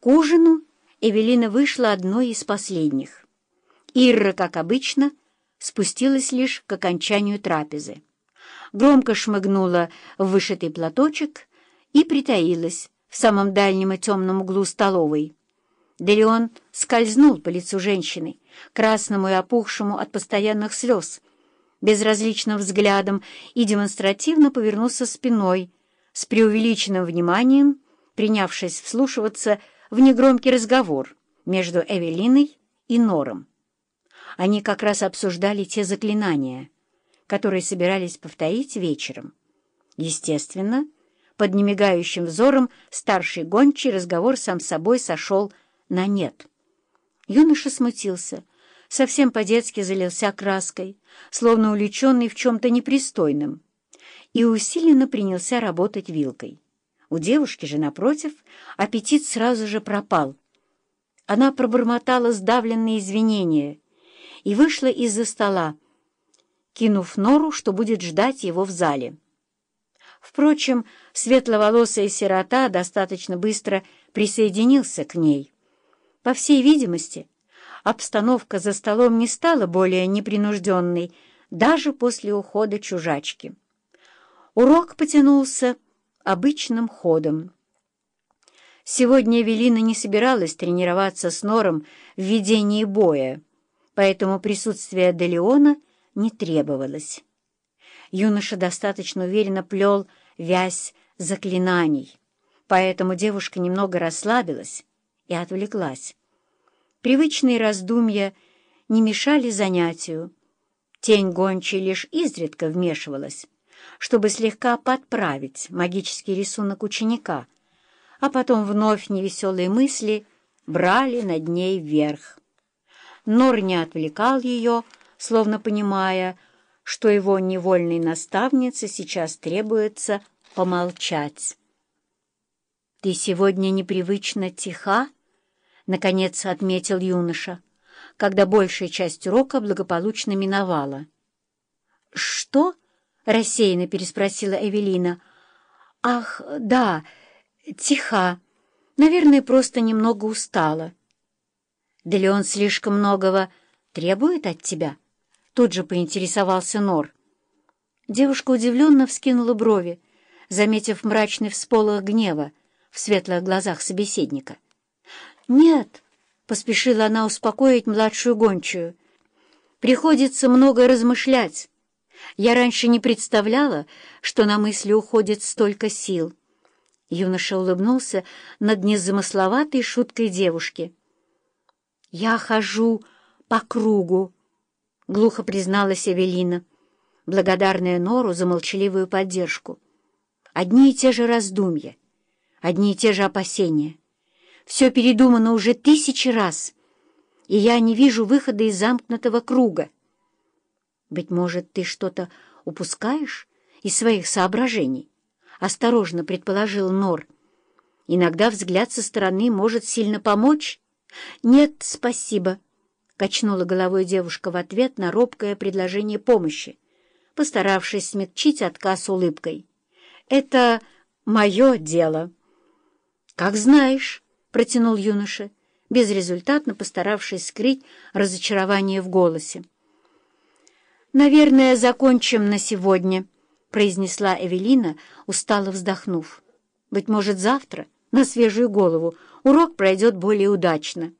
К ужину Эвелина вышла одной из последних. Ирра, как обычно, спустилась лишь к окончанию трапезы. Громко шмыгнула в вышитый платочек и притаилась в самом дальнем и темном углу столовой. Делеон скользнул по лицу женщины, красному и опухшему от постоянных слез, безразличным взглядом и демонстративно повернулся спиной, с преувеличенным вниманием, принявшись вслушиваться в негромкий разговор между Эвелиной и Нором. Они как раз обсуждали те заклинания, которые собирались повторить вечером. Естественно, под немигающим взором старший гончий разговор сам собой сошел на нет. Юноша смутился, совсем по-детски залился краской, словно увлеченный в чем-то непристойном, и усиленно принялся работать вилкой. У девушки же, напротив, аппетит сразу же пропал. Она пробормотала сдавленные извинения и вышла из-за стола, кинув Нору, что будет ждать его в зале. Впрочем, светловолосая сирота достаточно быстро присоединился к ней. По всей видимости, обстановка за столом не стала более непринужденной даже после ухода чужачки. Урок потянулся обычным ходом. Сегодня Эвелина не собиралась тренироваться с Нором в ведении боя, поэтому присутствие Делеона не требовалось. Юноша достаточно уверенно плел вязь заклинаний, поэтому девушка немного расслабилась и отвлеклась. Привычные раздумья не мешали занятию. Тень гончей лишь изредка вмешивалась, чтобы слегка подправить магический рисунок ученика, а потом вновь невеселые мысли брали над ней вверх. Нор не отвлекал ее, словно понимая, что его невольной наставнице сейчас требуется помолчать. «Ты сегодня непривычно тиха?» — наконец отметил юноша, когда большая часть урока благополучно миновала. «Что?» — рассеянно переспросила Эвелина. «Ах, да, тиха. Наверное, просто немного устала». «Да ли он слишком многого требует от тебя?» Тут же поинтересовался Нор. Девушка удивленно вскинула брови, заметив мрачный всполох гнева в светлых глазах собеседника. «Нет», — поспешила она успокоить младшую гончую, — «приходится много размышлять. Я раньше не представляла, что на мысли уходит столько сил». Юноша улыбнулся над незамысловатой шуткой девушки. «Я хожу по кругу», — глухо призналась Эвелина, благодарная Нору за молчаливую поддержку. «Одни и те же раздумья, одни и те же опасения. Все передумано уже тысячи раз, и я не вижу выхода из замкнутого круга. Быть может, ты что-то упускаешь из своих соображений?» — осторожно предположил Нор. «Иногда взгляд со стороны может сильно помочь». «Нет, спасибо», — качнула головой девушка в ответ на робкое предложение помощи, постаравшись смягчить отказ улыбкой. «Это мое дело». «Как знаешь», — протянул юноша, безрезультатно постаравшись скрыть разочарование в голосе. «Наверное, закончим на сегодня», — произнесла Эвелина, устало вздохнув. «Быть может, завтра, на свежую голову, урок пройдет более удачно».